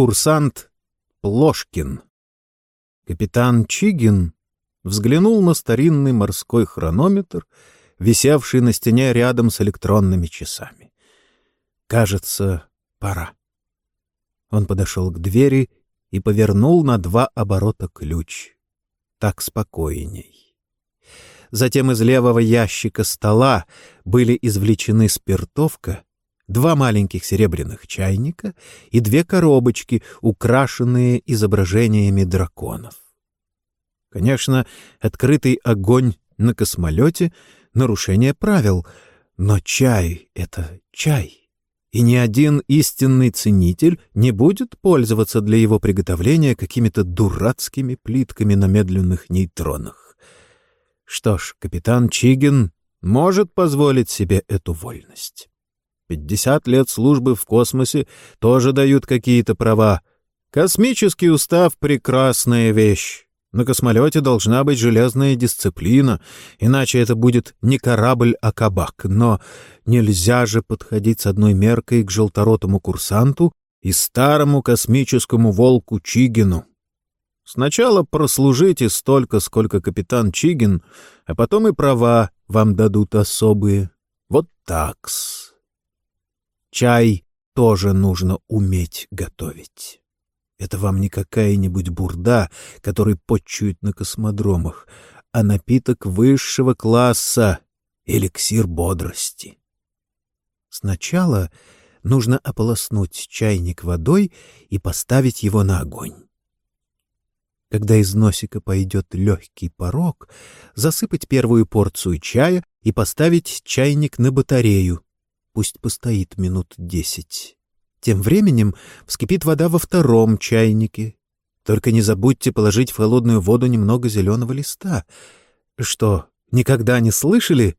Курсант Плошкин. Капитан Чигин взглянул на старинный морской хронометр, висевший на стене рядом с электронными часами. Кажется, пора. Он подошел к двери и повернул на два оборота ключ. Так спокойней. Затем из левого ящика стола были извлечены спиртовка, два маленьких серебряных чайника и две коробочки, украшенные изображениями драконов. Конечно, открытый огонь на космолете — нарушение правил, но чай — это чай и ни один истинный ценитель не будет пользоваться для его приготовления какими-то дурацкими плитками на медленных нейтронах. Что ж, капитан Чигин может позволить себе эту вольность. Пятьдесят лет службы в космосе тоже дают какие-то права. Космический устав — прекрасная вещь. На космолете должна быть железная дисциплина, иначе это будет не корабль, а кабак. Но нельзя же подходить с одной меркой к желторотому курсанту и старому космическому волку Чигину. Сначала прослужите столько, сколько капитан Чигин, а потом и права вам дадут особые. Вот такс. Чай тоже нужно уметь готовить. Это вам не какая-нибудь бурда, который подчуют на космодромах, а напиток высшего класса — эликсир бодрости. Сначала нужно ополоснуть чайник водой и поставить его на огонь. Когда из носика пойдет легкий порог, засыпать первую порцию чая и поставить чайник на батарею. Пусть постоит минут десять. Тем временем вскипит вода во втором чайнике. Только не забудьте положить в холодную воду немного зеленого листа. Что, никогда не слышали?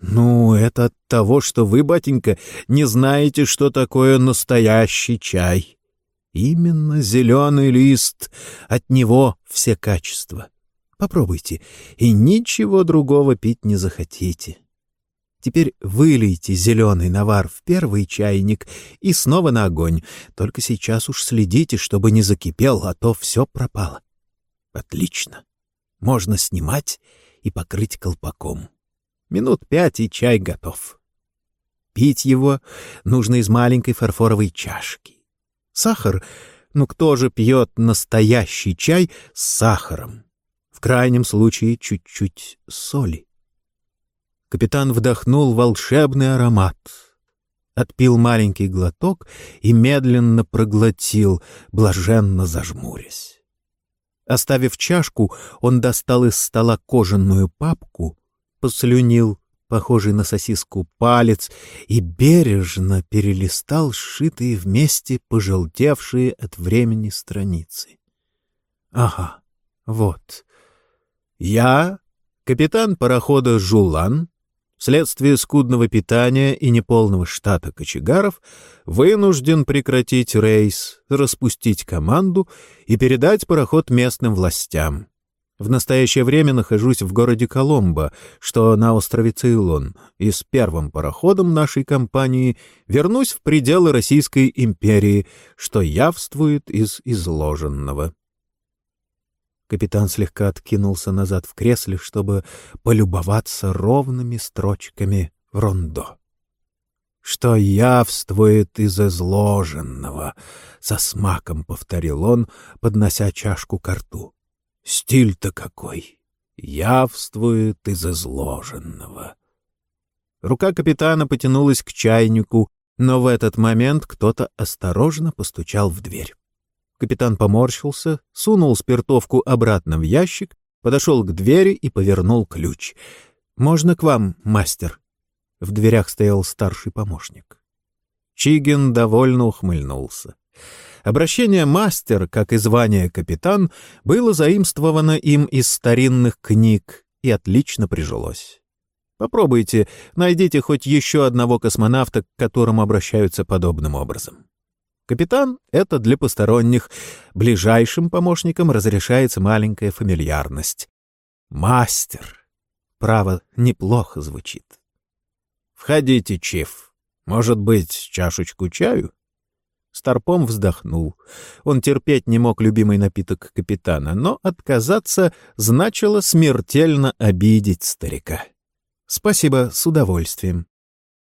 Ну, это от того, что вы, батенька, не знаете, что такое настоящий чай. Именно зеленый лист, от него все качества. Попробуйте, и ничего другого пить не захотите. Теперь вылейте зеленый навар в первый чайник и снова на огонь. Только сейчас уж следите, чтобы не закипел, а то все пропало. Отлично. Можно снимать и покрыть колпаком. Минут пять, и чай готов. Пить его нужно из маленькой фарфоровой чашки. Сахар, ну кто же пьет настоящий чай с сахаром? В крайнем случае чуть-чуть соли. Капитан вдохнул волшебный аромат. Отпил маленький глоток и медленно проглотил, блаженно зажмурясь. Оставив чашку, он достал из стола кожаную папку, послюнил похожий на сосиску палец, и бережно перелистал сшитые вместе пожелтевшие от времени страницы. Ага, вот. Я, капитан парохода «Жулан», вследствие скудного питания и неполного штата кочегаров, вынужден прекратить рейс, распустить команду и передать пароход местным властям. В настоящее время нахожусь в городе Коломбо, что на острове Цейлон, и с первым пароходом нашей компании вернусь в пределы Российской империи, что явствует из изложенного. Капитан слегка откинулся назад в кресле, чтобы полюбоваться ровными строчками рондо. «Что явствует из изложенного?» — со смаком повторил он, поднося чашку к рту. «Стиль-то какой! Явствует из изложенного!» Рука капитана потянулась к чайнику, но в этот момент кто-то осторожно постучал в дверь. Капитан поморщился, сунул спиртовку обратно в ящик, подошел к двери и повернул ключ. «Можно к вам, мастер?» В дверях стоял старший помощник. Чигин довольно ухмыльнулся. Обращение «мастер», как и звание «капитан», было заимствовано им из старинных книг и отлично прижилось. Попробуйте, найдите хоть еще одного космонавта, к которому обращаются подобным образом. Капитан — это для посторонних. Ближайшим помощникам разрешается маленькая фамильярность. Мастер. Право, неплохо звучит. Входите, Чиф. Может быть, чашечку чаю? Старпом вздохнул. Он терпеть не мог любимый напиток капитана, но отказаться значило смертельно обидеть старика. «Спасибо, с удовольствием».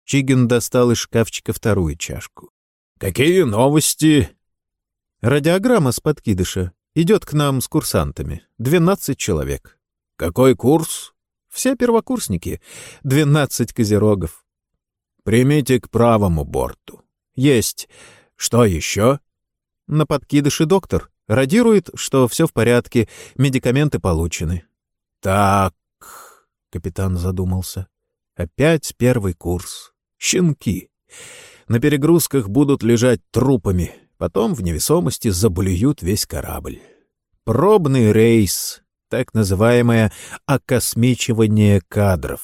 Чигин достал из шкафчика вторую чашку. «Какие новости?» «Радиограмма с подкидыша. Идет к нам с курсантами. Двенадцать человек». «Какой курс?» «Все первокурсники. Двенадцать козерогов». «Примите к правому борту». «Есть. Что еще?» «На подкидыше доктор. Радирует, что все в порядке, медикаменты получены». «Так...» — капитан задумался. «Опять первый курс. Щенки. На перегрузках будут лежать трупами, потом в невесомости заблюют весь корабль. Пробный рейс, так называемое окосмичивание кадров.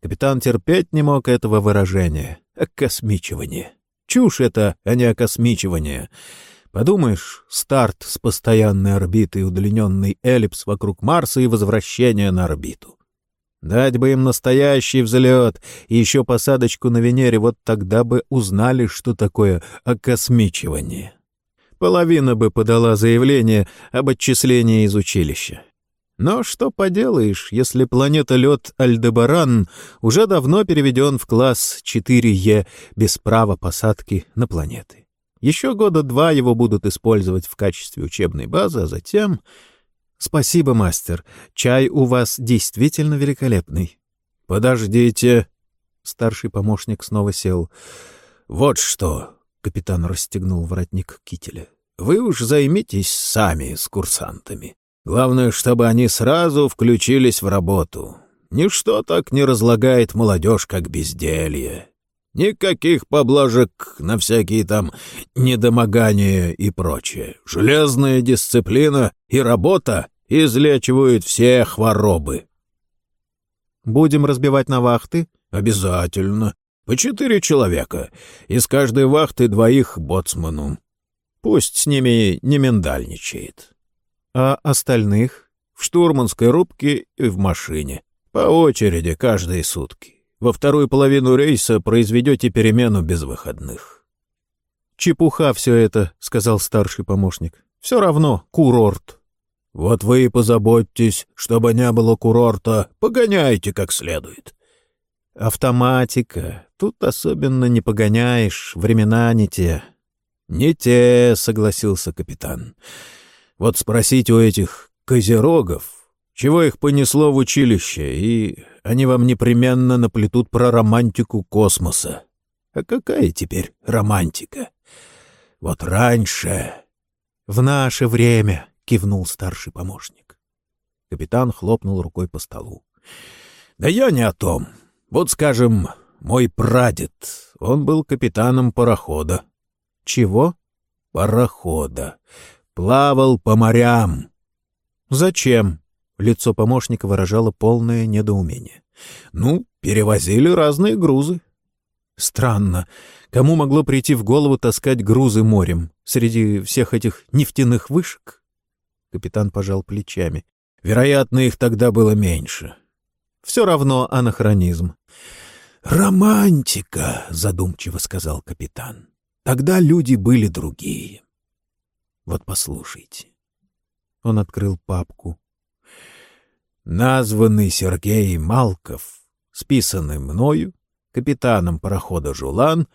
Капитан терпеть не мог этого выражения. Окосмичивание. Чушь это, а не окосмичивание. Подумаешь, старт с постоянной орбиты удлиненный эллипс вокруг Марса и возвращение на орбиту. Дать бы им настоящий взлет и еще посадочку на Венере, вот тогда бы узнали, что такое окосмичивание. Половина бы подала заявление об отчислении из училища. Но что поделаешь, если планета-лед Альдебаран уже давно переведен в класс 4Е без права посадки на планеты. Еще года два его будут использовать в качестве учебной базы, а затем «Спасибо, мастер. Чай у вас действительно великолепный». «Подождите». Старший помощник снова сел. «Вот что», — капитан расстегнул воротник кителя. «Вы уж займитесь сами с курсантами. Главное, чтобы они сразу включились в работу. Ничто так не разлагает молодежь, как безделье. Никаких поблажек на всякие там недомогания и прочее. Железная дисциплина и работа излечивают все хворобы. Будем разбивать на вахты? Обязательно. По четыре человека. Из каждой вахты двоих боцману. Пусть с ними не миндальничает. А остальных? В штурманской рубке и в машине. По очереди каждые сутки. Во вторую половину рейса произведете перемену без выходных. «Чепуха все это», — сказал старший помощник. «Все равно курорт». «Вот вы и позаботьтесь, чтобы не было курорта. Погоняйте как следует». «Автоматика. Тут особенно не погоняешь. Времена не те». «Не те», — согласился капитан. «Вот спросите у этих козерогов, чего их понесло в училище, и они вам непременно наплетут про романтику космоса. А какая теперь романтика? Вот раньше... — В наше время, — кивнул старший помощник. Капитан хлопнул рукой по столу. — Да я не о том. Вот, скажем, мой прадед, он был капитаном парохода. — Чего? — Парохода. Плавал по морям. — Зачем? Лицо помощника выражало полное недоумение. «Ну, перевозили разные грузы». «Странно. Кому могло прийти в голову таскать грузы морем среди всех этих нефтяных вышек?» Капитан пожал плечами. «Вероятно, их тогда было меньше». «Все равно анахронизм». «Романтика», — задумчиво сказал капитан. «Тогда люди были другие». «Вот послушайте». Он открыл папку, названный Сергей Малков, списанный мною, капитаном парохода «Жулан»,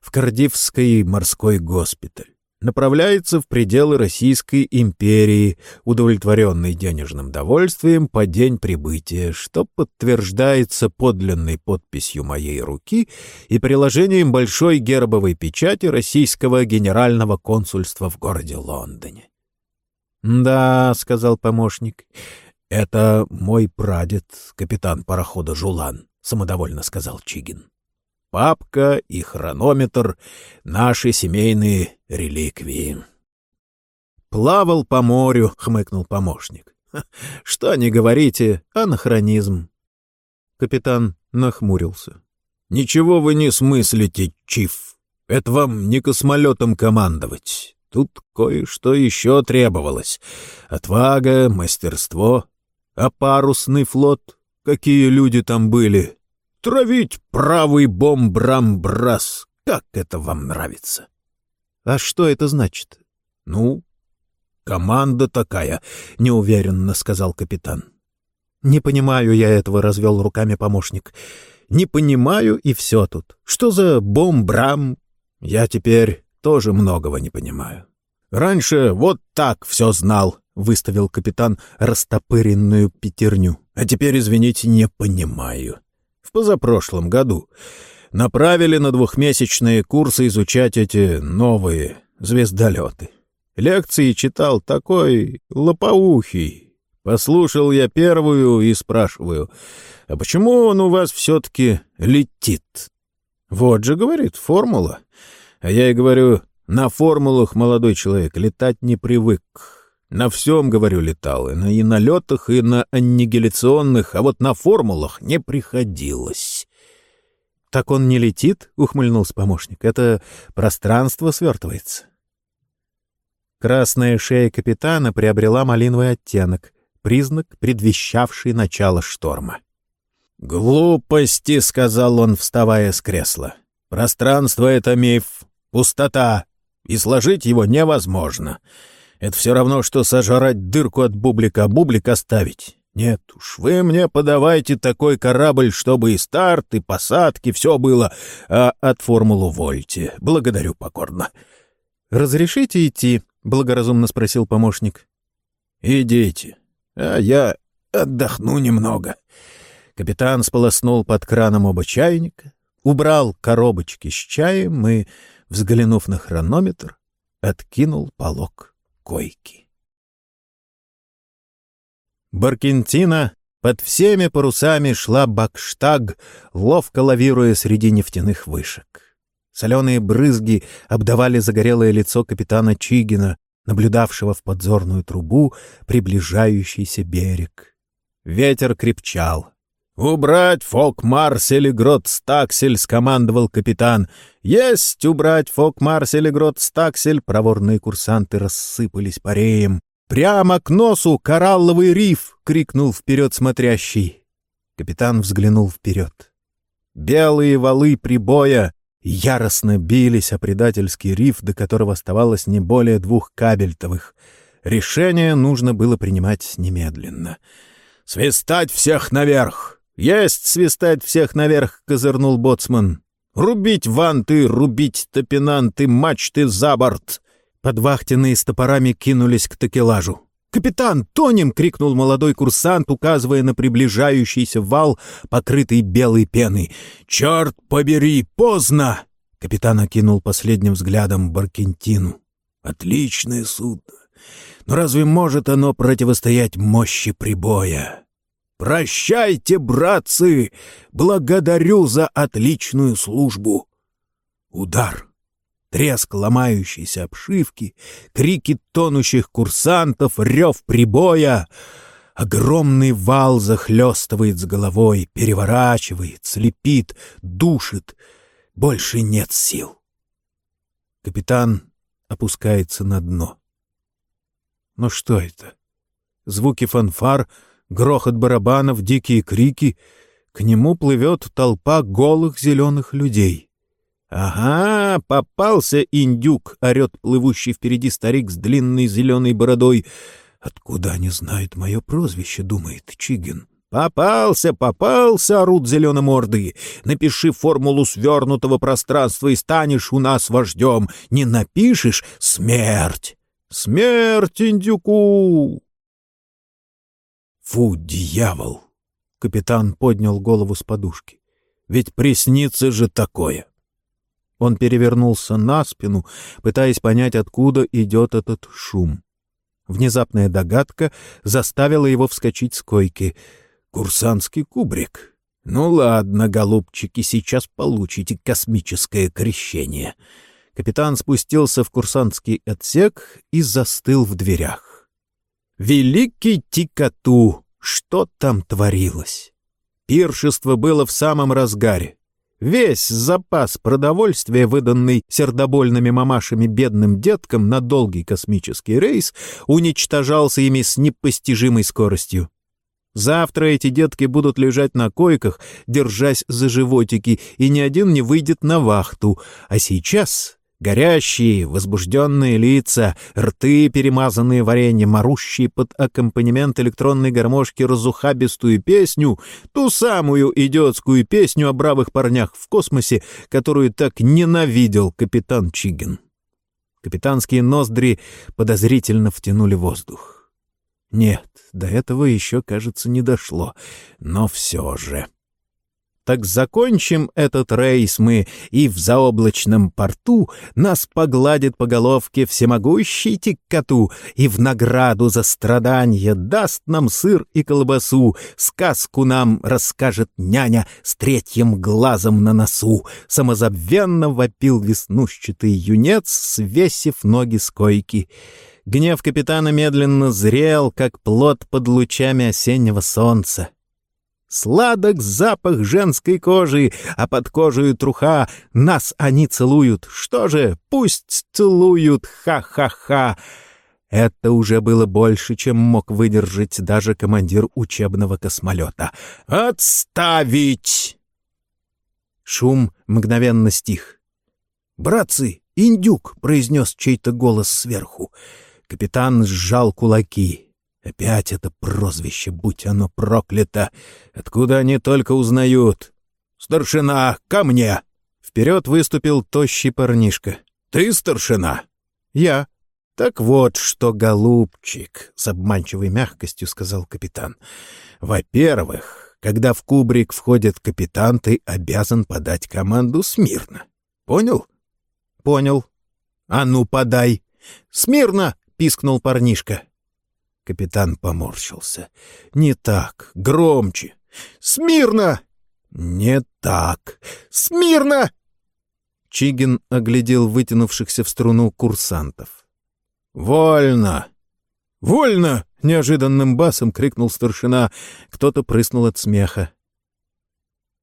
в Кардивский морской госпиталь, направляется в пределы Российской империи, удовлетворенный денежным довольствием по день прибытия, что подтверждается подлинной подписью моей руки и приложением большой гербовой печати российского генерального консульства в городе Лондоне. «Да», — сказал помощник, «Это мой прадед, капитан парохода «Жулан», — самодовольно сказал Чигин. «Папка и хронометр — наши семейные реликвии». «Плавал по морю», — хмыкнул помощник. «Что не говорите, анахронизм». Капитан нахмурился. «Ничего вы не смыслите, Чиф. Это вам не космолетом командовать. Тут кое-что еще требовалось. Отвага, мастерство, а парусный флот? Какие люди там были? Травить правый бомб-брамбрас. Как это вам нравится? А что это значит? Ну, команда такая, неуверенно сказал капитан. Не понимаю я этого, развел руками помощник. Не понимаю, и все тут. Что за бомбрам? Я теперь тоже многого не понимаю. Раньше вот так все знал, выставил капитан растопыренную пятерню. А теперь, извините, не понимаю. В позапрошлом году направили на двухмесячные курсы изучать эти новые звездолеты. Лекции читал такой лопоухий. Послушал я первую и спрашиваю, а почему он у вас все-таки летит? Вот же, говорит, формула. А я и говорю, на формулах молодой человек летать не привык. На всем, говорю, летал, и на, и на летах, и на аннигиляционных, а вот на формулах не приходилось. — Так он не летит? — ухмыльнулся помощник. — Это пространство свертывается. Красная шея капитана приобрела малиновый оттенок, признак, предвещавший начало шторма. «Глупости», — сказал он, вставая с кресла. «Пространство — это миф, пустота, и сложить его невозможно. Это все равно, что сожрать дырку от бублика, а бублик оставить. Нет уж, вы мне подавайте такой корабль, чтобы и старт, и посадки, все было, а от формулу вольте. Благодарю покорно». «Разрешите идти?» — благоразумно спросил помощник. «Идите, а я отдохну немного». Капитан сполоснул под краном оба чайника, убрал коробочки с чаем и, взглянув на хронометр, откинул полог койки. Баркентина под всеми парусами шла бакштаг, ловко лавируя среди нефтяных вышек. Соленые брызги обдавали загорелое лицо капитана Чигина, наблюдавшего в подзорную трубу приближающийся берег. Ветер крепчал, «Убрать фок-марсель и грот-стаксель!» — скомандовал капитан. «Есть убрать фок-марсель и грот-стаксель!» Проворные курсанты рассыпались пареем. «Прямо к носу коралловый риф!» — крикнул вперед смотрящий. Капитан взглянул вперед. Белые валы прибоя яростно бились о предательский риф, до которого оставалось не более двух кабельтовых. Решение нужно было принимать немедленно. «Свистать всех наверх!» «Есть свистать всех наверх!» — козырнул боцман. «Рубить ванты, рубить топинанты, мачты за борт!» Подвахтенные с топорами кинулись к такелажу. «Капитан, тонем!» — крикнул молодой курсант, указывая на приближающийся вал, покрытый белой пеной. «Черт побери, поздно!» Капитан окинул последним взглядом Баркентину. «Отличное судно! Но разве может оно противостоять мощи прибоя?» Прощайте, братцы! Благодарю за отличную службу!» Удар. Треск ломающейся обшивки, крики тонущих курсантов, рев прибоя. Огромный вал захлестывает с головой, переворачивает, слепит, душит. Больше нет сил. Капитан опускается на дно. Но что это? Звуки фанфар — грохот барабанов, дикие крики. К нему плывет толпа голых зеленых людей. «Ага, попался индюк!» — орет плывущий впереди старик с длинной зеленой бородой. «Откуда они знают мое прозвище?» — думает Чигин. «Попался, попался!» — орут зеленомордые. «Напиши формулу свернутого пространства и станешь у нас вождем. Не напишешь — смерть!» «Смерть индюку!» Фу, дьявол! Капитан поднял голову с подушки. Ведь приснится же такое! Он перевернулся на спину, пытаясь понять, откуда идет этот шум. Внезапная догадка заставила его вскочить с койки. «Курсантский кубрик. Ну ладно, голубчики, сейчас получите космическое крещение». Капитан спустился в курсантский отсек и застыл в дверях. Великий Тикату! Что там творилось? Пиршество было в самом разгаре. Весь запас продовольствия, выданный сердобольными мамашами бедным деткам на долгий космический рейс, уничтожался ими с непостижимой скоростью. Завтра эти детки будут лежать на койках, держась за животики, и ни один не выйдет на вахту. А сейчас Горящие, возбужденные лица, рты, перемазанные вареньем, орущие под аккомпанемент электронной гармошки разухабистую песню, ту самую идиотскую песню о бравых парнях в космосе, которую так ненавидел капитан Чигин. Капитанские ноздри подозрительно втянули воздух. Нет, до этого еще, кажется, не дошло, но все же... Так закончим этот рейс мы, и в заоблачном порту нас погладит по головке всемогущий тиккату, и в награду за страдания даст нам сыр и колбасу, сказку нам расскажет няня с третьим глазом на носу. Самозабвенно вопил веснушчатый юнец, свесив ноги с койки. Гнев капитана медленно зрел, как плод под лучами осеннего солнца. Сладок запах женской кожи, а под кожей труха нас они целуют. Что же, пусть целуют, ха-ха-ха. Это уже было больше, чем мог выдержать даже командир учебного космолета. «Отставить!» Шум мгновенно стих. «Братцы, индюк!» — произнес чей-то голос сверху. Капитан сжал кулаки. Опять это прозвище, будь оно проклято! Откуда они только узнают? «Старшина, ко мне!» Вперед выступил тощий парнишка. «Ты старшина?» «Я». «Так вот что, голубчик», — с обманчивой мягкостью сказал капитан. «Во-первых, когда в кубрик входит капитан, ты обязан подать команду смирно. Понял?» «Понял». «А ну, подай!» «Смирно!» — пискнул парнишка. Капитан поморщился. «Не так. Громче. Смирно!» «Не так. Смирно!» Чигин оглядел вытянувшихся в струну курсантов. «Вольно!» «Вольно!» — неожиданным басом крикнул старшина. Кто-то прыснул от смеха.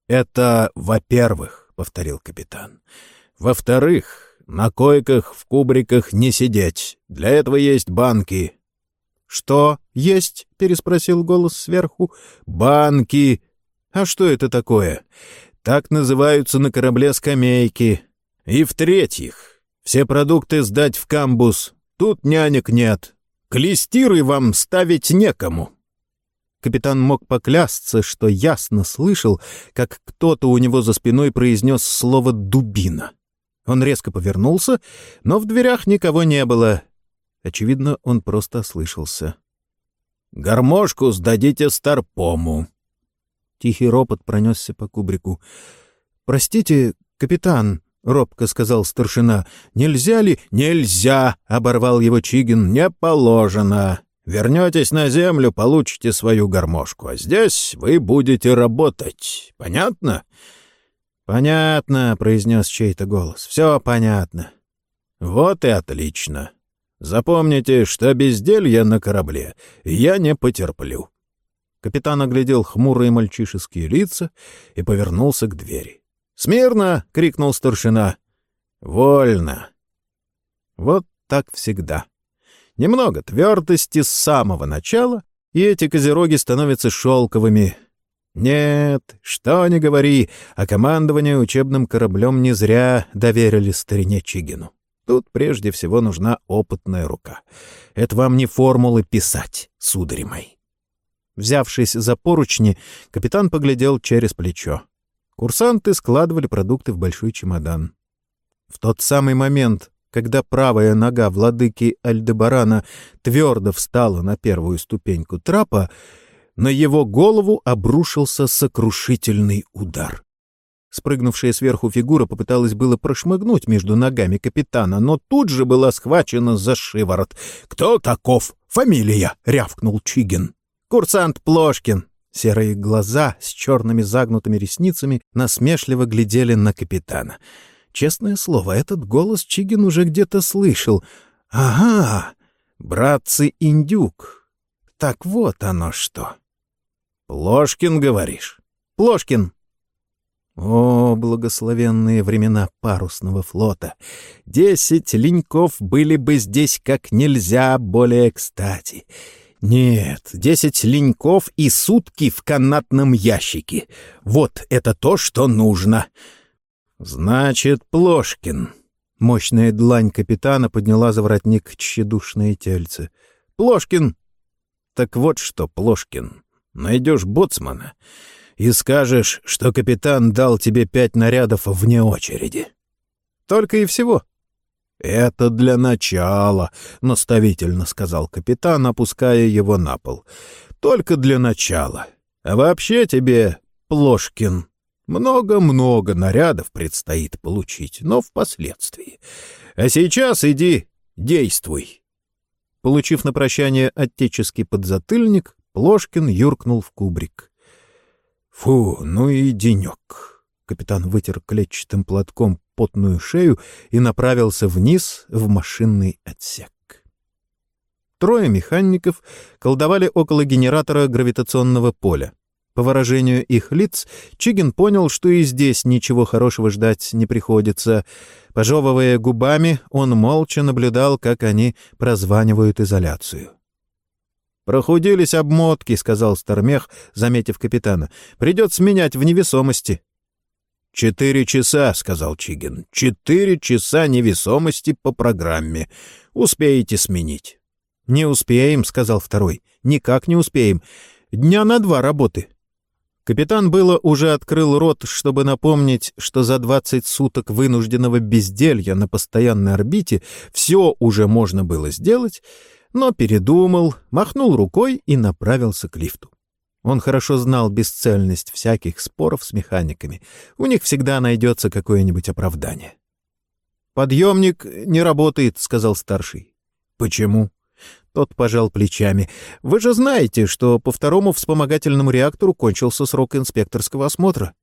«Это во-первых», — повторил капитан. «Во-вторых, на койках в кубриках не сидеть. Для этого есть банки. «Что есть?» — переспросил голос сверху. «Банки!» «А что это такое?» «Так называются на корабле скамейки. И в-третьих, все продукты сдать в камбус. Тут нянек нет. Клестиры вам ставить некому». Капитан мог поклясться, что ясно слышал, как кто-то у него за спиной произнес слово «дубина». Он резко повернулся, но в дверях никого не было. Очевидно, он просто ослышался. «Гармошку сдадите старпому!» Тихий ропот пронесся по кубрику. «Простите, капитан», — робко сказал старшина, — «нельзя ли?» «Нельзя!» — оборвал его Чигин. «Не положено. Вернетесь на землю, получите свою гармошку, а здесь вы будете работать. Понятно?» «Понятно», — произнес чей-то голос. «Все понятно». «Вот и отлично. Запомните, что безделья на корабле я не потерплю». Капитан оглядел хмурые мальчишеские лица и повернулся к двери. «Смирно!» — крикнул старшина. «Вольно!» Вот так всегда. Немного твердости с самого начала, и эти козероги становятся шелковыми. Нет, что ни говори, а командование учебным кораблем не зря доверили старине Чигину. Тут прежде всего нужна опытная рука. Это вам не формулы писать, судари мои. Взявшись за поручни, капитан поглядел через плечо. Курсанты складывали продукты в большой чемодан. В тот самый момент, когда правая нога владыки Альдебарана твердо встала на первую ступеньку трапа, на его голову обрушился сокрушительный удар. Спрыгнувшая сверху фигура попыталась было прошмыгнуть между ногами капитана, но тут же была схвачена за шиворот. «Кто таков? Фамилия!» — рявкнул Чигин. «Курсант Плошкин!» Серые глаза с черными загнутыми ресницами насмешливо глядели на капитана. Честное слово, этот голос Чигин уже где-то слышал. «Ага, братцы-индюк. Так вот оно что!» «Плошкин, говоришь?» «Плошкин!» О, благословенные времена парусного флота! Десять леньков были бы здесь как нельзя более кстати. Нет, десять леньков и сутки в канатном ящике. Вот это то, что нужно. Значит, Плошкин. Мощная длань капитана подняла за воротник тщедушное тельце. «Плошкин!» «Так вот что, Плошкин, найдешь боцмана и скажешь, что капитан дал тебе пять нарядов вне очереди». «Только и всего?» «Это для начала», — наставительно сказал капитан, опуская его на пол. «Только для начала. А вообще тебе, Плошкин, много-много нарядов предстоит получить, но впоследствии. А сейчас иди, действуй». Получив на прощание отеческий подзатыльник, Плошкин юркнул в кубрик. «Фу, ну и денек!» Капитан вытер клетчатым платком потную шею и направился вниз в машинный отсек. Трое механиков колдовали около генератора гравитационного поля. По выражению их лиц, Чигин понял, что и здесь ничего хорошего ждать не приходится. Пожевывая губами, он молча наблюдал, как они прозванивают изоляцию. «Прохудились обмотки», — сказал Стармех, заметив капитана. «Придется менять в невесомости». «Четыре часа», — сказал Чигин. «Четыре часа невесомости по программе. Успеете сменить». «Не успеем», — сказал второй. «Никак не успеем. Дня на два работы». Капитан было уже открыл рот, чтобы напомнить, что за двадцать суток вынужденного безделья на постоянной орбите все уже можно было сделать, но передумал, махнул рукой и направился к лифту. Он хорошо знал бесцельность всяких споров с механиками. У них всегда найдется какое-нибудь оправдание. «Подъемник не работает», — сказал старший. «Почему?» Тот пожал плечами. «Вы же знаете, что по второму вспомогательному реактору кончился срок инспекторского осмотра».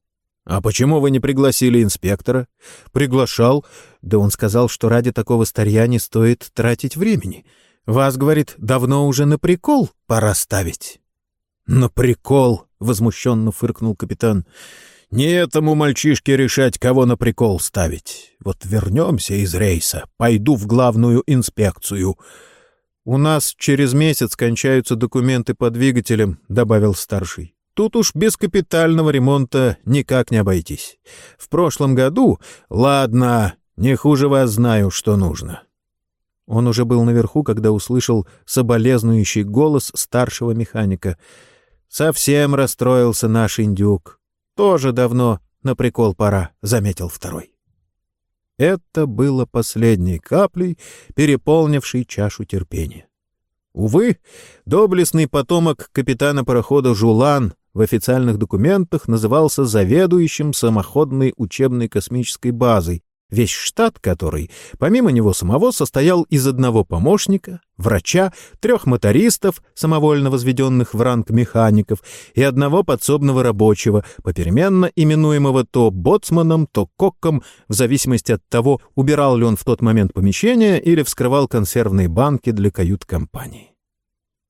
«А почему вы не пригласили инспектора?» «Приглашал. Да он сказал, что ради такого старья не стоит тратить времени. Вас, говорит, давно уже на прикол пора ставить». «На прикол!» — возмущенно фыркнул капитан. «Не этому мальчишке решать, кого на прикол ставить. Вот вернемся из рейса, пойду в главную инспекцию». «У нас через месяц кончаются документы по двигателям», — добавил старший. «Тут уж без капитального ремонта никак не обойтись. В прошлом году... Ладно, не хуже вас знаю, что нужно». Он уже был наверху, когда услышал соболезнующий голос старшего механика. «Совсем расстроился наш индюк. Тоже давно на прикол пора», — заметил второй. Это было последней каплей, переполнившей чашу терпения. Увы, доблестный потомок капитана парохода Жулан в официальных документах назывался заведующим самоходной учебной космической базой, весь штат который, помимо него самого, состоял из одного помощника, врача, трех мотористов, самовольно возведенных в ранг механиков, и одного подсобного рабочего, попеременно именуемого то боцманом, то кокком, в зависимости от того, убирал ли он в тот момент помещение или вскрывал консервные банки для кают-компании.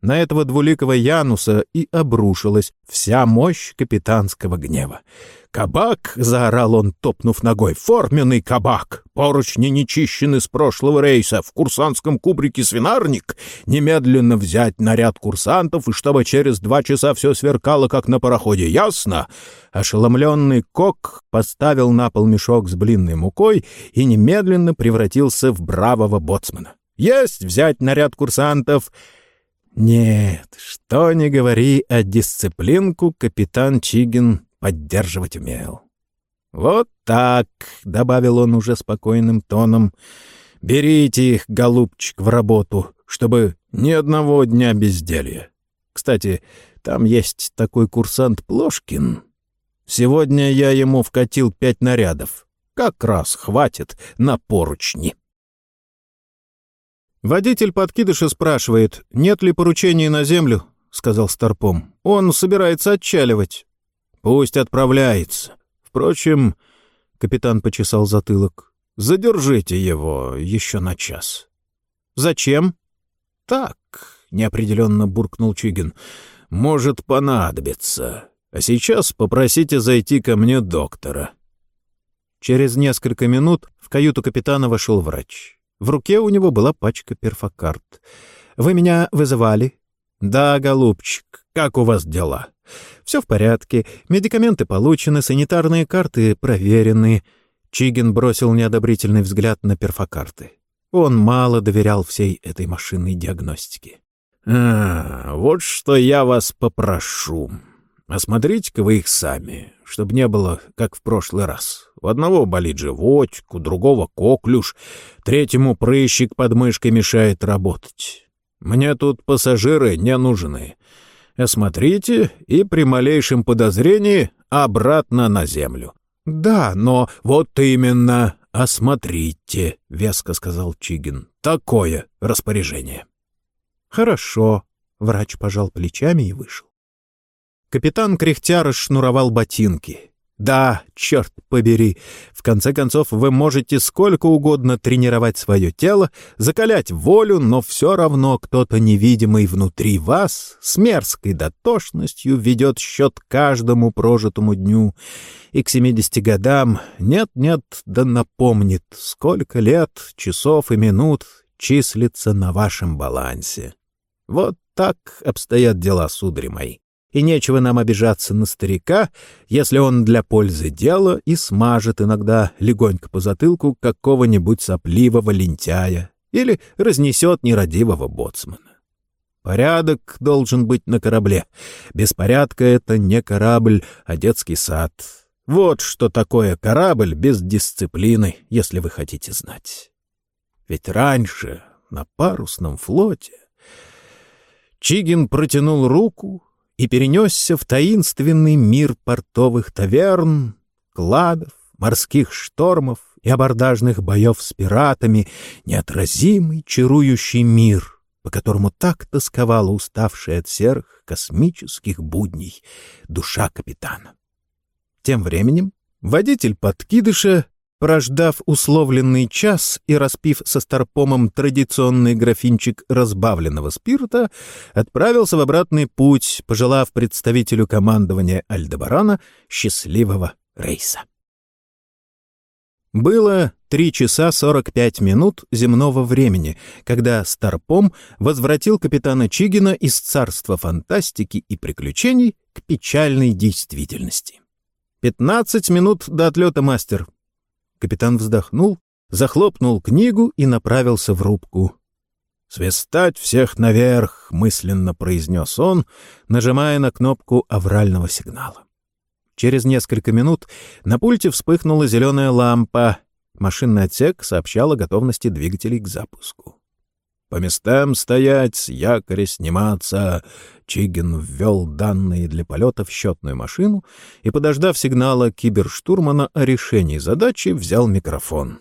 На этого двуликого Януса и обрушилась вся мощь капитанского гнева. «Кабак!» — заорал он, топнув ногой. «Форменный кабак! Поручни не чищены с прошлого рейса. В курсантском кубрике свинарник. Немедленно взять наряд курсантов, и чтобы через два часа все сверкало, как на пароходе. Ясно?» Ошеломленный кок поставил на пол мешок с блинной мукой и немедленно превратился в бравого боцмана. «Есть взять наряд курсантов!» Нет, что не говори, а дисциплинку капитан Чигин поддерживать умел. «Вот так», — добавил он уже спокойным тоном, — «берите их, голубчик, в работу, чтобы ни одного дня безделья. Кстати, там есть такой курсант Плошкин. Сегодня я ему вкатил пять нарядов. Как раз хватит на поручни». «Водитель подкидыша спрашивает, нет ли поручений на землю?» — сказал Старпом. «Он собирается отчаливать». «Пусть отправляется. Впрочем...» — капитан почесал затылок. «Задержите его еще на час». «Зачем?» «Так», — неопределенно буркнул Чигин. «Может понадобиться. А сейчас попросите зайти ко мне доктора». Через несколько минут в каюту капитана вошел врач. В руке у него была пачка перфокарт. «Вы меня вызывали?» «Да, голубчик, как у вас дела?» «Все в порядке, медикаменты получены, санитарные карты проверены». Чигин бросил неодобрительный взгляд на перфокарты. Он мало доверял всей этой машинной диагностике. «А, вот что я вас попрошу. Осмотрите-ка вы их сами, чтобы не было, как в прошлый раз. У одного болит животик, у другого коклюш, третьему прыщик под мышкой мешает работать. Мне тут пассажиры не нужны. Осмотрите и при малейшем подозрении обратно на землю. «Да, но вот именно осмотрите», — веско сказал Чигин. «Такое распоряжение». «Хорошо», — врач пожал плечами и вышел. Капитан кряхтя расшнуровал ботинки. Да, черт побери, в конце концов вы можете сколько угодно тренировать свое тело, закалять волю, но все равно кто-то невидимый внутри вас с мерзкой дотошностью ведет счет каждому прожитому дню, и к 70 годам нет-нет да напомнит, сколько лет, часов и минут числится на вашем балансе. Вот так обстоят дела, судари мои и нечего нам обижаться на старика, если он для пользы дела и смажет иногда легонько по затылку какого-нибудь сопливого лентяя или разнесет нерадивого боцмана. Порядок должен быть на корабле. Беспорядка — это не корабль, а детский сад. Вот что такое корабль без дисциплины, если вы хотите знать. Ведь раньше на парусном флоте Чигин протянул руку, и перенесся в таинственный мир портовых таверн, кладов, морских штормов и абордажных боев с пиратами, неотразимый чарующий мир, по которому так тосковала уставшая от серых космических будней душа капитана. Тем временем водитель подкидыша Прождав условленный час и распив со старпомом традиционный графинчик разбавленного спирта, отправился в обратный путь, пожелав представителю командования Альдебарана счастливого рейса. Было три часа сорок пять минут земного времени, когда Старпом возвратил капитана Чигина из царства фантастики и приключений к печальной действительности. «Пятнадцать минут до отлета, мастер», Капитан вздохнул, захлопнул книгу и направился в рубку. «Свистать всех наверх!» — мысленно произнес он, нажимая на кнопку аврального сигнала. Через несколько минут на пульте вспыхнула зеленая лампа. Машинный отсек сообщал о готовности двигателей к запуску. «По местам стоять, якоря сниматься!» Чигин ввел данные для полета в счетную машину и, подождав сигнала киберштурмана о решении задачи, взял микрофон.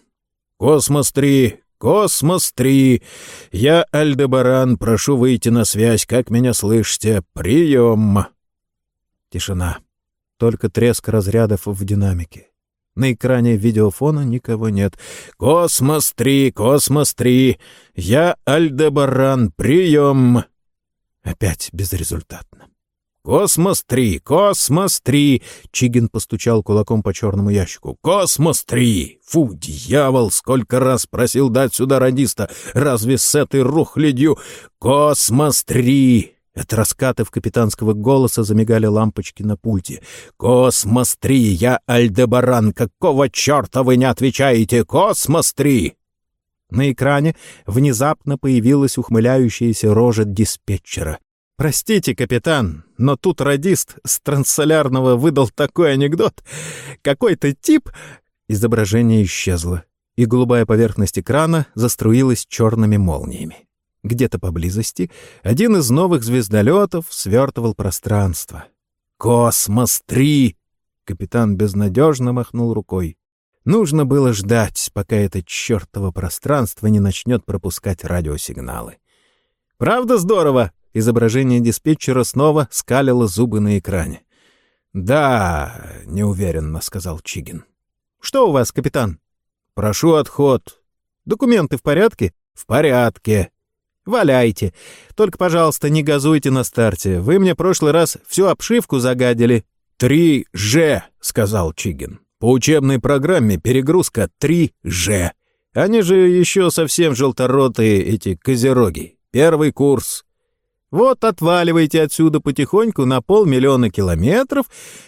«Космос-3! Космос-3! Я Альдебаран, прошу выйти на связь, как меня слышите? Прием!» Тишина. Только треск разрядов в динамике. На экране видеофона никого нет. «Космос-3! Космос-3! Я Альдебаран! Прием!» Опять безрезультатно. «Космос-3! Космос-3!» Чигин постучал кулаком по черному ящику. «Космос-3! Фу, дьявол! Сколько раз просил дать сюда радиста! Разве с этой рухлядью? Космос-3!» От раскатов капитанского голоса замигали лампочки на пульте. «Космос-3! Я Альдебаран! Какого черта вы не отвечаете? Космос-3!» На экране внезапно появилась ухмыляющаяся рожа диспетчера. «Простите, капитан, но тут радист с транссолярного выдал такой анекдот. Какой-то тип...» Изображение исчезло, и голубая поверхность экрана заструилась черными молниями. Где-то поблизости один из новых звездолетов свертывал пространство. «Космос-3!» Капитан безнадежно махнул рукой. Нужно было ждать, пока это чертово пространство не начнет пропускать радиосигналы. «Правда здорово?» — изображение диспетчера снова скалило зубы на экране. «Да», — неуверенно сказал Чигин. «Что у вас, капитан?» «Прошу отход». «Документы в порядке?» «В порядке». «Валяйте. Только, пожалуйста, не газуйте на старте. Вы мне прошлый раз всю обшивку загадили». «Три Ж», — сказал Чигин. По учебной программе перегрузка 3G. Они же еще совсем желторотые, эти козероги. Первый курс. Вот отваливайте отсюда потихоньку на полмиллиона километров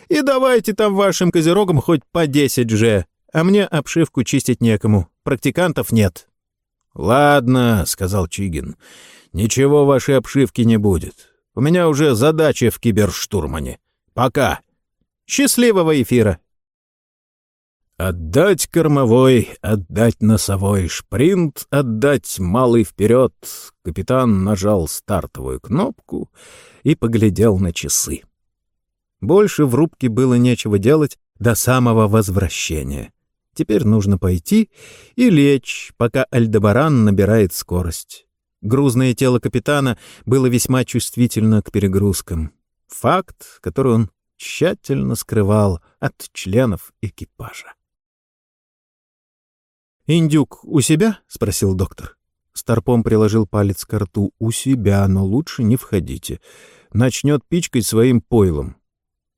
и давайте там вашим козерогам хоть по 10G. а мне обшивку чистить некому, практикантов нет». «Ладно», — сказал Чигин, — «ничего вашей обшивки не будет. У меня уже задача в киберштурмане. Пока». «Счастливого эфира!» Отдать кормовой, отдать носовой, шпринт отдать малый вперед. Капитан нажал стартовую кнопку и поглядел на часы. Больше в рубке было нечего делать до самого возвращения. Теперь нужно пойти и лечь, пока Альдебаран набирает скорость. Грузное тело капитана было весьма чувствительно к перегрузкам. Факт, который он тщательно скрывал от членов экипажа. «Индюк у себя?» — спросил доктор. Старпом приложил палец к рту. «У себя, но лучше не входите. Начнет пичкать своим пойлом».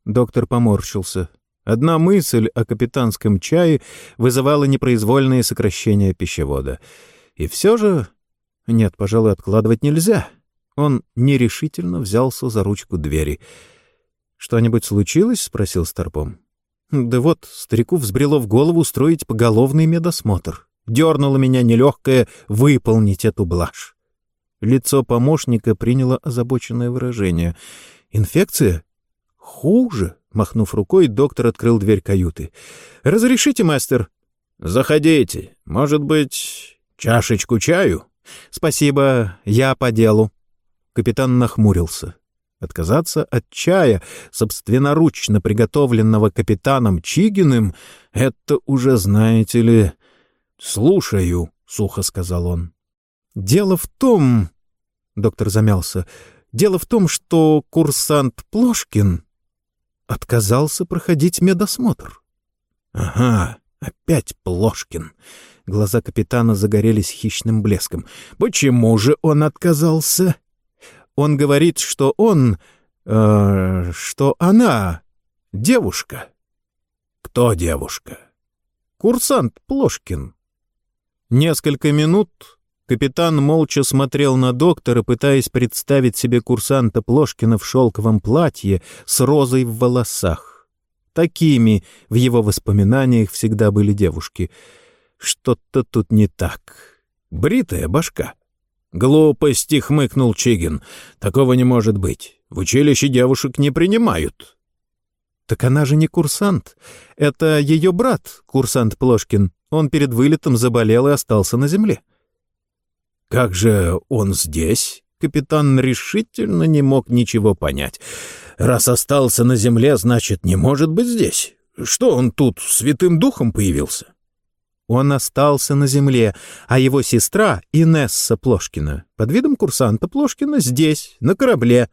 Доктор поморщился. Одна мысль о капитанском чае вызывала непроизвольное сокращение пищевода. И все же... Нет, пожалуй, откладывать нельзя. Он нерешительно взялся за ручку двери. «Что-нибудь случилось?» — спросил Старпом. Да вот, старику взбрело в голову устроить поголовный медосмотр. Дернуло меня нелегкое выполнить эту блажь. Лицо помощника приняло озабоченное выражение. «Инфекция? Хуже!» Махнув рукой, доктор открыл дверь каюты. «Разрешите, мастер?» «Заходите. Может быть, чашечку чаю?» «Спасибо, я по делу». Капитан нахмурился. Отказаться от чая, собственноручно приготовленного капитаном Чигиным, это уже, знаете ли... — Слушаю, — сухо сказал он. — Дело в том... — доктор замялся. — Дело в том, что курсант Плошкин отказался проходить медосмотр. — Ага, опять Плошкин. Глаза капитана загорелись хищным блеском. — Почему же он отказался? — он говорит, что он... Э, что она... девушка. Кто девушка? Курсант Плошкин. Несколько минут капитан молча смотрел на доктора, пытаясь представить себе курсанта Плошкина в шелковом платье с розой в волосах. Такими в его воспоминаниях всегда были девушки. Что-то тут не так. Бритая башка. «Глупости!» — хмыкнул Чигин. «Такого не может быть. В училище девушек не принимают». «Так она же не курсант. Это ее брат, курсант Плошкин. Он перед вылетом заболел и остался на земле». «Как же он здесь?» Капитан решительно не мог ничего понять. «Раз остался на земле, значит, не может быть здесь. Что он тут святым духом появился?» Он остался на земле, а его сестра Инесса Плошкина под видом курсанта Плошкина здесь, на корабле.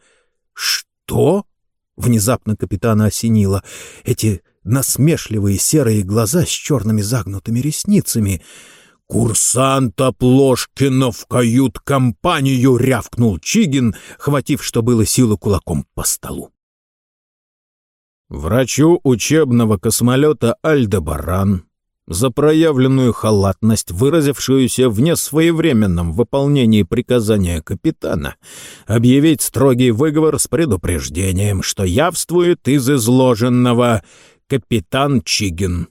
«Что?» — внезапно капитана осенило. Эти насмешливые серые глаза с черными загнутыми ресницами. «Курсанта Плошкина в кают-компанию!» — рявкнул Чигин, хватив, что было силы кулаком по столу. Врачу учебного космолета Альдебаран за проявленную халатность, выразившуюся в несвоевременном выполнении приказания капитана, объявить строгий выговор с предупреждением, что явствует из изложенного капитан Чигин.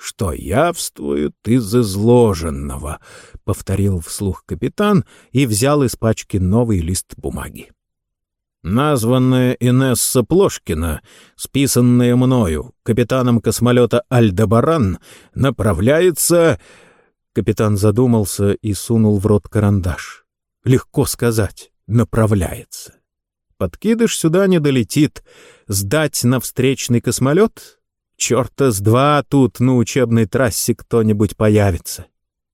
«Что явствует из изложенного», — повторил вслух капитан и взял из пачки новый лист бумаги. Названная Инесса Плошкина, списанная мною, капитаном космолета Альдебаран, направляется... Капитан задумался и сунул в рот карандаш. Легко сказать, направляется. Подкидыш сюда не долетит. Сдать на встречный космолет? Черта с два тут на учебной трассе кто-нибудь появится.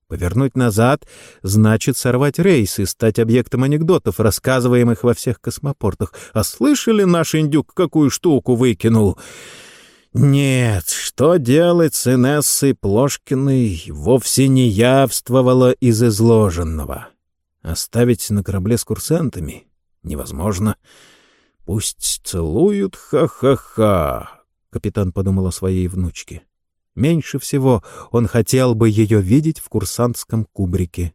Повернуть назад значит сорвать рейс и стать объектом анекдотов, рассказываемых во всех космопортах. А слышали, наш индюк какую штуку выкинул? Нет, что делать с Инессой Плошкиной вовсе не явствовало из изложенного. Оставить на корабле с курсантами невозможно. Пусть целуют, ха-ха-ха, — капитан подумал о своей внучке. Меньше всего он хотел бы ее видеть в курсантском кубрике.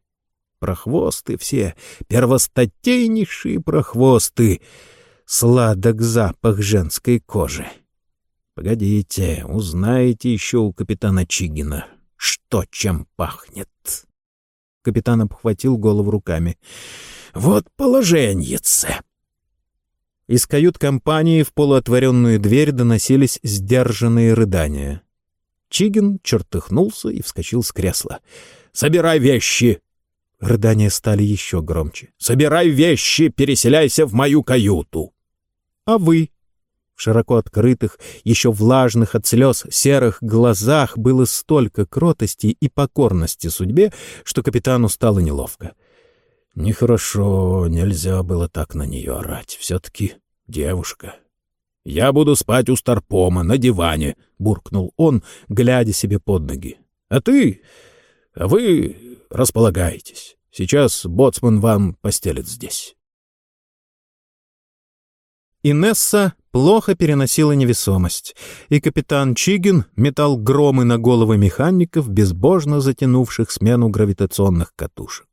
Прохвосты все, первостатейнейшие прохвосты. Сладок запах женской кожи. Погодите, узнаете еще у капитана Чигина, что чем пахнет. Капитан обхватил голову руками. Вот положеньице. Из кают-компании в полуотворенную дверь доносились сдержанные рыдания. Чигин чертыхнулся и вскочил с кресла. «Собирай вещи!» Рыдания стали еще громче. «Собирай вещи, переселяйся в мою каюту!» «А вы?» В широко открытых, еще влажных от слез серых глазах было столько кротости и покорности судьбе, что капитану стало неловко. Нехорошо, нельзя было так на нее орать. Все-таки девушка. «Я буду спать у Старпома на диване», — буркнул он, глядя себе под ноги. «А ты... А вы располагайтесь. Сейчас боцман вам постелит здесь». Инесса плохо переносила невесомость, и капитан Чигин метал громы на головы механиков, безбожно затянувших смену гравитационных катушек.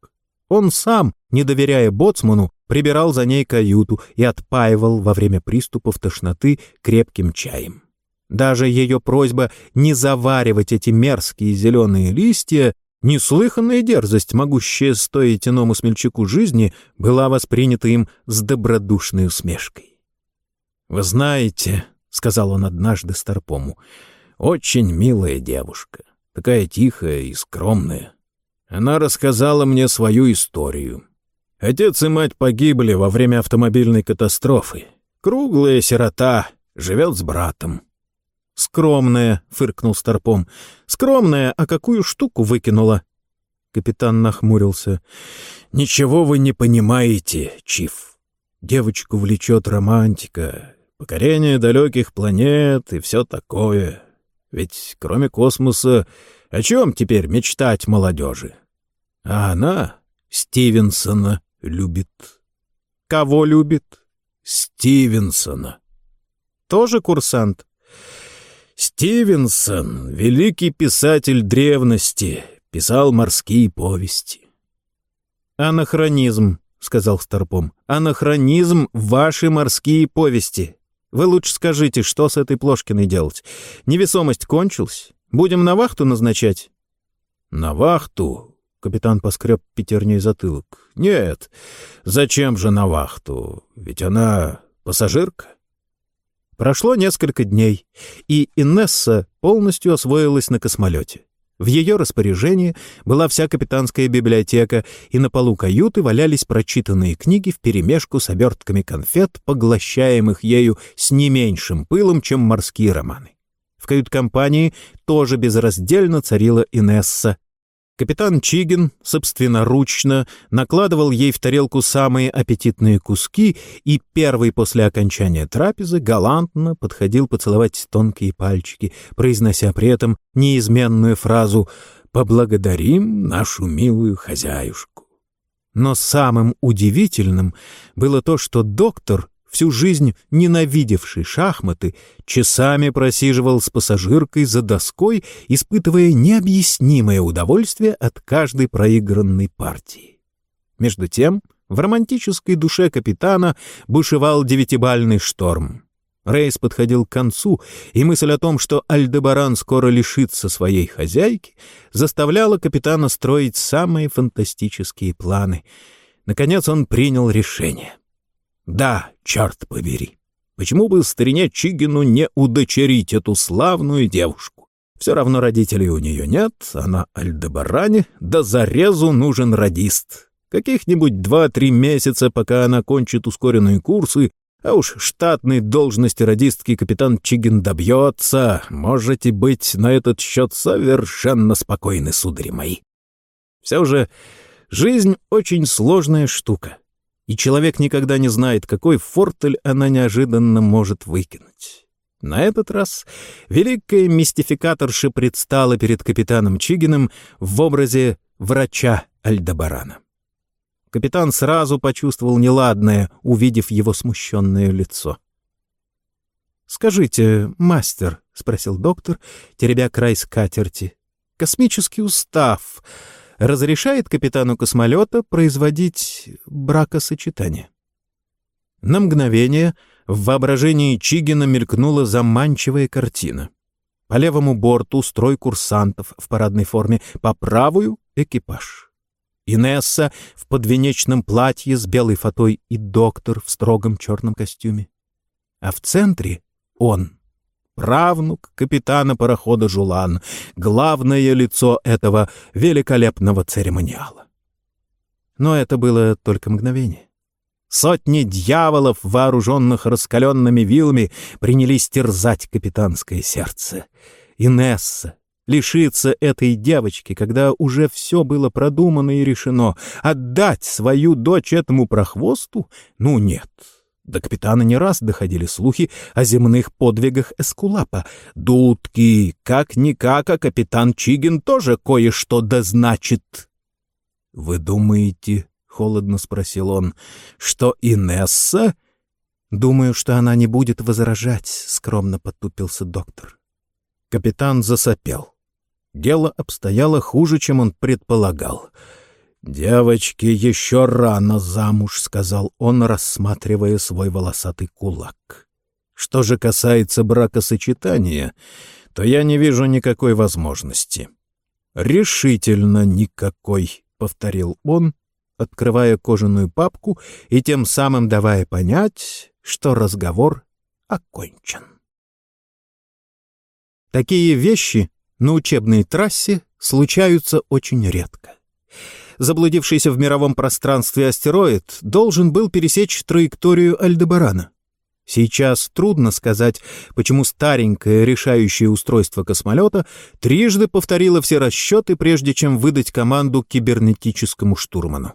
Он сам, не доверяя боцману, прибирал за ней каюту и отпаивал во время приступов тошноты крепким чаем. Даже ее просьба не заваривать эти мерзкие зеленые листья, неслыханная дерзость, могущая стоить иному смельчаку жизни, была воспринята им с добродушной усмешкой. «Вы знаете», — сказал он однажды Старпому, — «очень милая девушка, такая тихая и скромная. Она рассказала мне свою историю. Отец и мать погибли во время автомобильной катастрофы. Круглая сирота, живет с братом. «Скромная», — фыркнул Старпом. «Скромная, а какую штуку выкинула?» Капитан нахмурился. «Ничего вы не понимаете, Чиф. Девочку влечет романтика, покорение далеких планет и все такое. Ведь кроме космоса о чем теперь мечтать молодежи? А она Стивенсона любит. Кого любит? Стивенсона. Тоже курсант? Стивенсон — великий писатель древности, писал морские повести. «Анахронизм», — сказал Старпом. «Анахронизм — ваши морские повести. Вы лучше скажите, что с этой Плошкиной делать? Невесомость кончилась? Будем на вахту назначать?» «На вахту?» — капитан поскреб пятерней затылок. «Нет, зачем же на вахту? Ведь она пассажирка». Прошло несколько дней, и Инесса полностью освоилась на космолете. В ее распоряжении была вся капитанская библиотека, и на полу каюты валялись прочитанные книги вперемешку с обертками конфет, поглощаемых ею с не меньшим пылом, чем морские романы кают-компании тоже безраздельно царила Инесса. Капитан Чигин собственноручно накладывал ей в тарелку самые аппетитные куски и первый после окончания трапезы галантно подходил поцеловать тонкие пальчики, произнося при этом неизменную фразу «Поблагодарим нашу милую хозяюшку». Но самым удивительным было то, что доктор всю жизнь ненавидевший шахматы, часами просиживал с пассажиркой за доской, испытывая необъяснимое удовольствие от каждой проигранной партии. Между тем, в романтической душе капитана бушевал девятибальный шторм. Рейс подходил к концу, и мысль о том, что Альдебаран скоро лишится своей хозяйки, заставляла капитана строить самые фантастические планы. Наконец он принял решение — да, черт побери. Почему бы старине Чигину не удочерить эту славную девушку? Все равно родителей у нее нет, она Альдебаране, да зарезу нужен радист. Каких-нибудь два-три месяца, пока она кончит ускоренные курсы, а уж штатной должности радистки капитан Чигин добьется. Можете быть на этот счет совершенно спокойны, судари мои. Все же жизнь очень сложная штука и человек никогда не знает, какой фортель она неожиданно может выкинуть. На этот раз великая мистификаторша предстала перед капитаном Чигиным в образе врача Альдебарана. Капитан сразу почувствовал неладное, увидев его смущенное лицо. «Скажите, мастер», — спросил доктор, теребя край скатерти, — «космический устав разрешает капитану космолета производить бракосочетание. На мгновение в воображении Чигина мелькнула заманчивая картина. По левому борту строй курсантов в парадной форме, по правую — экипаж. Инесса в подвенечном платье с белой фатой и доктор в строгом черном костюме. А в центре — он, правнук капитана парохода «Жулан», главное лицо этого великолепного церемониала. Но это было только мгновение. Сотни дьяволов, вооруженных раскаленными вилами, принялись терзать капитанское сердце. Инесса, лишиться этой девочки, когда уже все было продумано и решено, отдать свою дочь этому прохвосту? Ну, нет. До капитана не раз доходили слухи о земных подвигах Эскулапа. Дудки, как-никак, а капитан Чигин тоже кое-что дозначит. — Вы думаете, холодно спросил он. «Что Инесса?» «Думаю, что она не будет возражать», — скромно подтупился доктор. Капитан засопел. Дело обстояло хуже, чем он предполагал. «Девочке еще рано замуж», — сказал он, рассматривая свой волосатый кулак. «Что же касается бракосочетания, то я не вижу никакой возможности». «Решительно никакой», — повторил он, открывая кожаную папку и тем самым давая понять, что разговор окончен. Такие вещи на учебной трассе случаются очень редко. Заблудившийся в мировом пространстве астероид должен был пересечь траекторию Альдебарана. Сейчас трудно сказать, почему старенькое решающее устройство космолета трижды повторило все расчеты, прежде чем выдать команду кибернетическому штурману.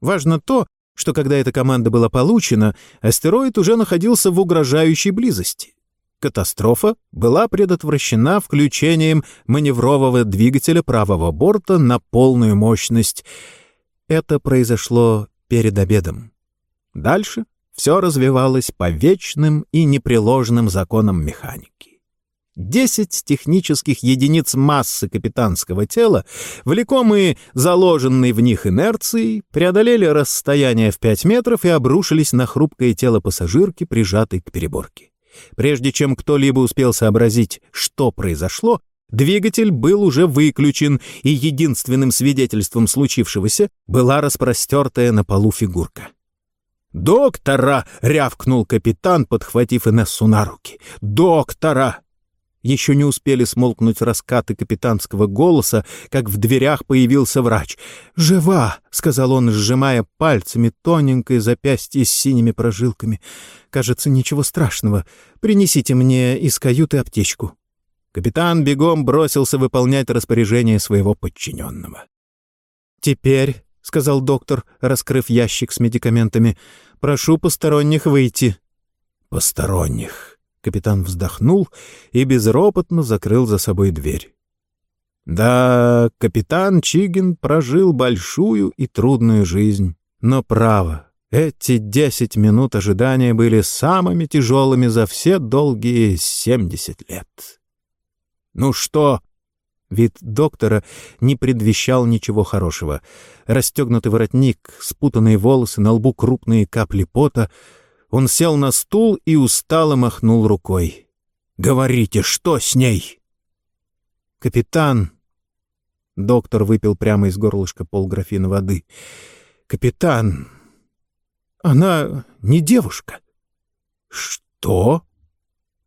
Важно то, что когда эта команда была получена, астероид уже находился в угрожающей близости. Катастрофа была предотвращена включением маневрового двигателя правого борта на полную мощность. Это произошло перед обедом. Дальше все развивалось по вечным и непреложным законам механики. Десять технических единиц массы капитанского тела, влекомые заложенной в них инерцией, преодолели расстояние в пять метров и обрушились на хрупкое тело пассажирки, прижатой к переборке. Прежде чем кто-либо успел сообразить, что произошло, двигатель был уже выключен, и единственным свидетельством случившегося была распростертая на полу фигурка. «Доктора!» — рявкнул капитан, подхватив Инессу на руки. «Доктора!» Еще не успели смолкнуть раскаты капитанского голоса, как в дверях появился врач. «Жива!» — сказал он, сжимая пальцами тоненькое запястье с синими прожилками. «Кажется, ничего страшного. Принесите мне из каюты аптечку». Капитан бегом бросился выполнять распоряжение своего подчиненного. «Теперь», — сказал доктор, раскрыв ящик с медикаментами, — «прошу посторонних выйти». «Посторонних», Капитан вздохнул и безропотно закрыл за собой дверь. Да, капитан Чигин прожил большую и трудную жизнь, но право, эти десять минут ожидания были самыми тяжелыми за все долгие семьдесят лет. «Ну что?» Вид доктора не предвещал ничего хорошего. Расстегнутый воротник, спутанные волосы, на лбу крупные капли пота — он сел на стул и устало махнул рукой. «Говорите, что с ней?» «Капитан...» Доктор выпил прямо из горлышка полграфина воды. «Капитан... Она не девушка». «Что?»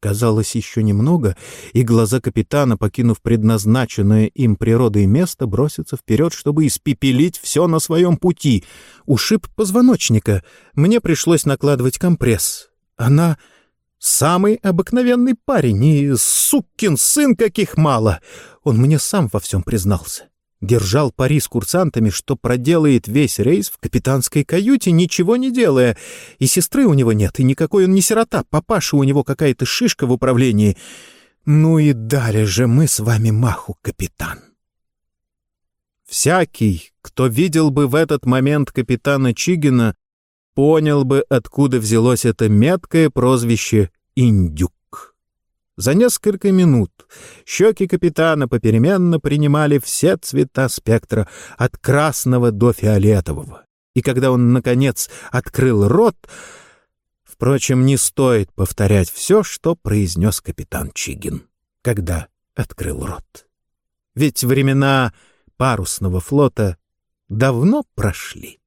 Казалось, еще немного, и глаза капитана, покинув предназначенное им природой место, бросятся вперед, чтобы испепелить все на своем пути. Ушиб позвоночника. Мне пришлось накладывать компресс. Она самый обыкновенный парень, и сукин сын каких мало. Он мне сам во всем признался держал пари с курсантами, что проделает весь рейс в капитанской каюте, ничего не делая. И сестры у него нет, и никакой он не сирота, папаша у него какая-то шишка в управлении. Ну и дали же мы с вами маху, капитан. Всякий, кто видел бы в этот момент капитана Чигина, понял бы, откуда взялось это меткое прозвище «Индюк». За несколько минут щеки капитана попеременно принимали все цвета спектра, от красного до фиолетового. И когда он, наконец, открыл рот, Впрочем, не стоит повторять все, что произнес капитан Чигин, когда открыл рот. Ведь времена парусного флота давно прошли.